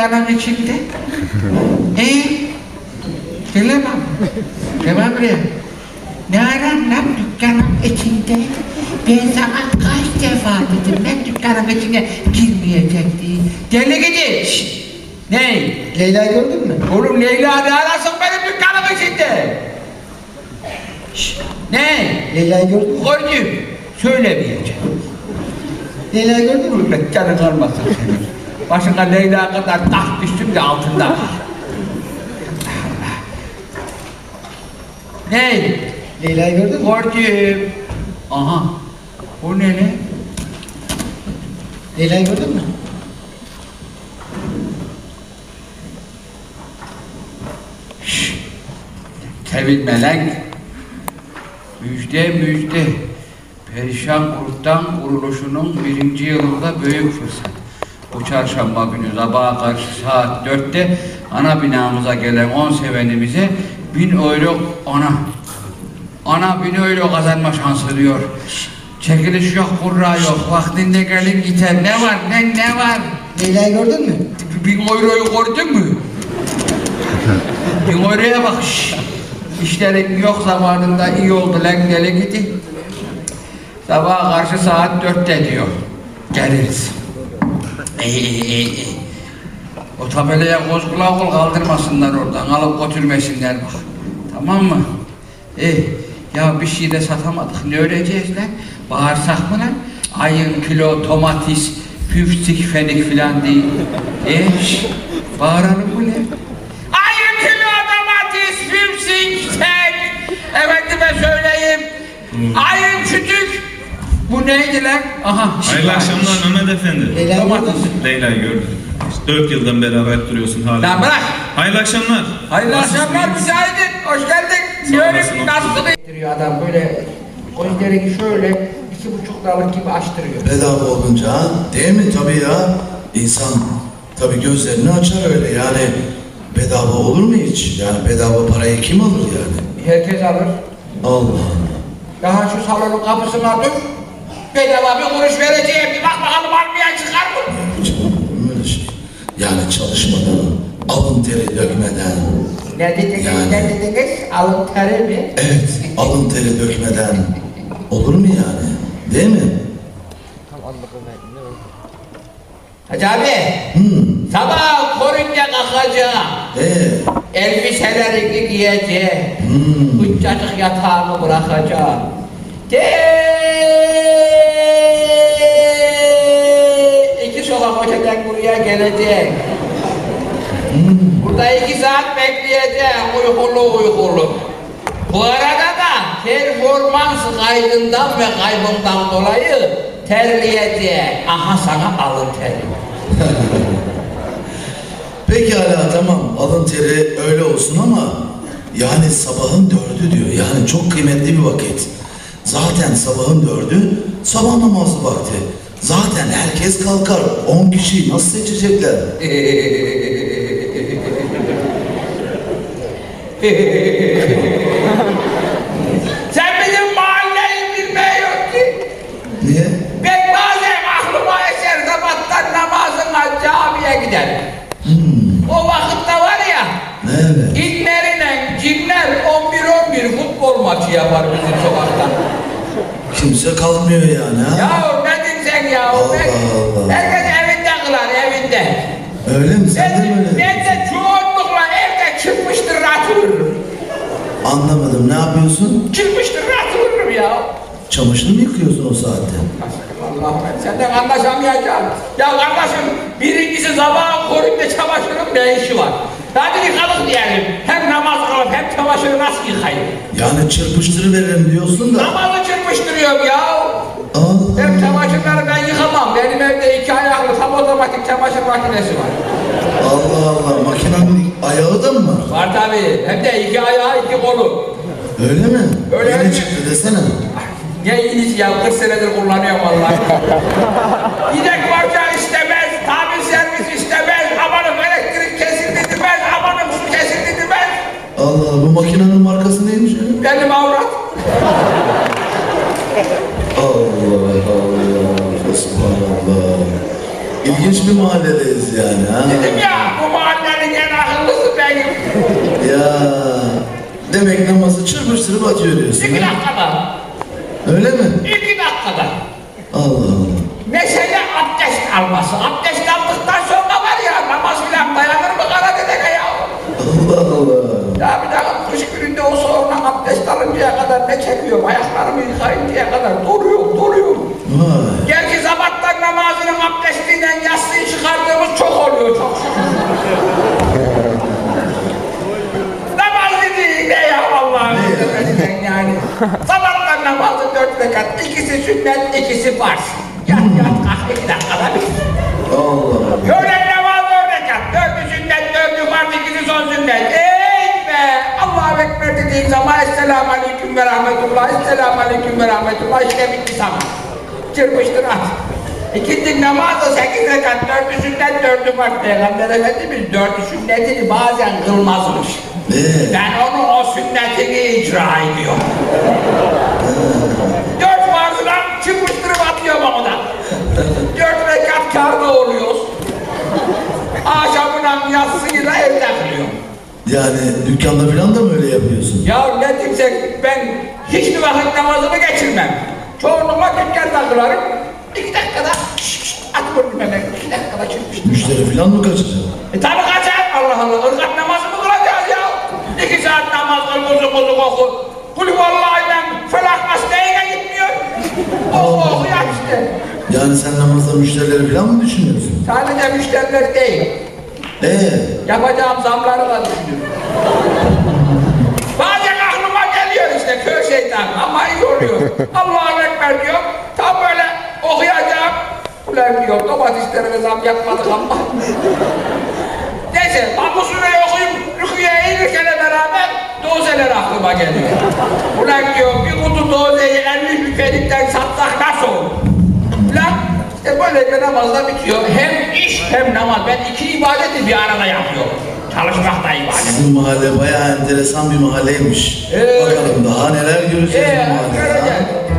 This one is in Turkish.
dükkanın içinde? Ee? Bilemem. Demem buraya. Ne aran lan dükkanın içinde? Ben sana kaç defa dedim ben dükkanın içine girmeyecek diye. Deli gidi. Ne? Leyla'yı gördün mü? Oğlum Leyla ne arasın benim dükkanım içinde? Şşt! Ne? Leyla'yı gördün mü? Gördüm. Söylemeyeceğim. Leyla'yı gördün mü? Canın kalmasın senin. Başına Leyla kadar taht düştüm de altında. Ne? Leyla'yı gördün mü? Gördüm. Aha. Bu ne ne? Leyla'yı gördün mü? Sevinmeler. Müjde müjde. Perişan Grup'tan kuruluşunun birinci yılında büyük fırsat. Bu çarşamba günü sabaha karşı saat dörtte ana binamıza gelen on sevenimize bin euro ana. Ana bin euro kazanma şansı diyor. Çekiliş yok, kurra yok. Vaktinde gelin gider. Ne var, ne, ne var? Leyla'yı gördün mü? Bin euroyu gördün mü? Bin euroya bak. şşş. İşlerin yok zamanında iyi oldu lan gele gidi. Sabah karşı saat dörtte diyor. Geliriz. İyi iyi iyi iyi. O tabelaya koz kulağı kol kaldırmasınlar oradan. Alıp götürmesinler bak. Tamam mı? İyi. Ya bir şey de satamadık. Ne öreceğiz lan? Bağırsak mı lan? Ayın kilo domates, püftik fenik filan değil. E şş, bağıralım mı lan? Ayın kilo domates, püftik fenik. Efendime söyleyeyim. Ayın kütük. Bu neydi lan? Aha. şş, Hayırlı akşamlar Mehmet Efendi. Leyla'yı gördün mü? Leyla'yı gördüm. Dört yıldan beri hep duruyorsun hala. Lan bırak. Hayırlı akşamlar. Hayırlı akşamlar müsaadin. Hoş geldin. Sağ Böyle olasın, hoş nasıl getiriyor adam böyle gözlerini şöyle iki buçuk liralık gibi açtırıyor. Bedava olunca değil mi tabii ya? İnsan tabii gözlerini açar öyle yani bedava olur mu hiç? Yani bedava parayı kim alır yani? Herkes alır. Allah Allah. Daha şu salonun kapısına dur. Bedava bir kuruş vereceğim. Bir bak bakalım almayan çıkar mı? Şey? Yani çalışmadan, alın teri dökmeden, Ne dediniz? Yani. Ne dediniz? Alın teri mi? evet alın teri dökmeden olur mu yani? Değil mi? Hacı abi. Hmm. Sabah korunca kalkacağım. Ee, Elbiselerini giyeceğim. hmm. Uçacık yatağımı bırakacağım. De öteden buraya gelecek. Burada iki saat bekleyeceğim uykulu uykulu. Bu arada da performans kaydından ve kaybından dolayı terleyecek. Aha sana alın teri. Pekala tamam alın teri öyle olsun ama yani sabahın dördü diyor. Yani çok kıymetli bir vakit. Zaten sabahın dördü sabah namazı vakti. Zaten herkes kalkar. On kişiyi nasıl seçecekler? Sen bizim mahalleyi bilmiyorsun ki. Niye? Ben bazen aklıma eser sabahtan namazına camiye giderim. O vakitte var ya, Evet. inlerine cinler 11-11 futbol maçı yapar bizim sokakta. Kimse kalkmıyor yani ha? Ya ya? Allah Allah. Herkes evinde kılar, evinde. Öyle mi? Sen de Ben, mi öyle? ben de çoğunlukla evde çıkmıştır rahat vururum. Anlamadım. Ne yapıyorsun? Çıkmıştır rahat vururum ya. Çamaşır mı yıkıyorsun o saatte? Allah ben senden anlaşamayacağım. Ya kardeşim birincisi sabah koruyunca çamaşırın ne işi var? Hadi yıkadık diyelim. Hem namaz kılıp hem çamaşırı nasıl yıkayayım? Yani çırpıştırıverelim diyorsun da. Namazı çırpıştırıyorum ya. Allah Hem çamaşırları ben yıkamam. Benim evde iki ayaklı tam otomatik çamaşır makinesi var. Allah Allah. Makinenin ayağı da mı var? Var tabii. Hem de iki ayağı iki kolu. Öyle mi? Öyle Yeni mi? çıktı desene. Ne iyisi ya 40 senedir kullanıyorum vallahi. Yedek parça istemez, tamir servis istemez, amanım elektrik kesildi demez, amanım su kesildi demez. Allah Allah. Bu makinenin markası neymiş? Benim avrat. Allah Allah. İlginç bir mahalledeyiz yani ha. Dedim ya bu mahallenin en akıllısı benim. Ya demek namazı çırpıştırıp atıyor diyorsun İki dakikada. Öyle mi? İki dakikada. Allah Allah. Mesele abdest alması. Abdest aldıktan ikisi sünnet, ikisi farz. Yat yat kalk iki dakikada bir. Allah Allah. Öğlen namazı dört rekat, dördü sünnet, dördü farz, ikisi son sünnet. Ey be! Allahu Ekber dediğin zaman Esselamu Aleyküm ve Rahmetullah, Esselamu Aleyküm ve Rahmetullah işte bitti zaman. Çırpıştır at. İkinci namazı sekiz rekat, dördü sünnet, dördü farz. Peygamber Efendimiz dördü sünnetini bazen kılmazmış. Ben onun o sünnetini icra ediyorum. Dört farzına çıkıştırıp atıyorum ona. Dört rekat kârda oluyoruz. Akşamına yatsıyla evde kılıyorum. yani dükkanda falan da mı öyle yapıyorsun? Ya ne diyecek ben hiçbir vakit namazımı geçirmem. Çoğunlukla dükkanda kılarım. İki dakikada şşş, şşş, at vurdum hemen. İki dakikada çıkmıştım. Müşteri falan mı kaçacak? E tabi kaçar. Allah Allah. Irgat namazı mı kılacağız ya? İki saat namaz kıl, bozuk bozuk oku. Kulü vallahi ben felak hastaya gitmiyor. Oku oku ya işte. Yani sen namazda müşterileri falan mı düşünüyorsun? Sadece müşteriler değil. Ee, Yapacağım zamları da düşünüyorum. Bazen aklıma geliyor işte kör şeytan ama iyi oluyor. Allahu Ekber diyor. Tam böyle okuyacağım. Ulan diyor domateslerime zam yapmadık ama. Neyse ben bu süreyi okuyup rüküye eğilirken beraber dozeler aklıma geliyor. Ulan diyor bir kutu dozeyi 50 lüferikten satsak bir namazda bitiyor. Hem iş hem namaz. Ben iki ibadeti bir arada yapıyorum. Çalışmak da ibadet. sizin mahalle bayağı enteresan bir mahalleymiş. Ee, Bakalım daha neler göreceğiz Ee, bu mahallede.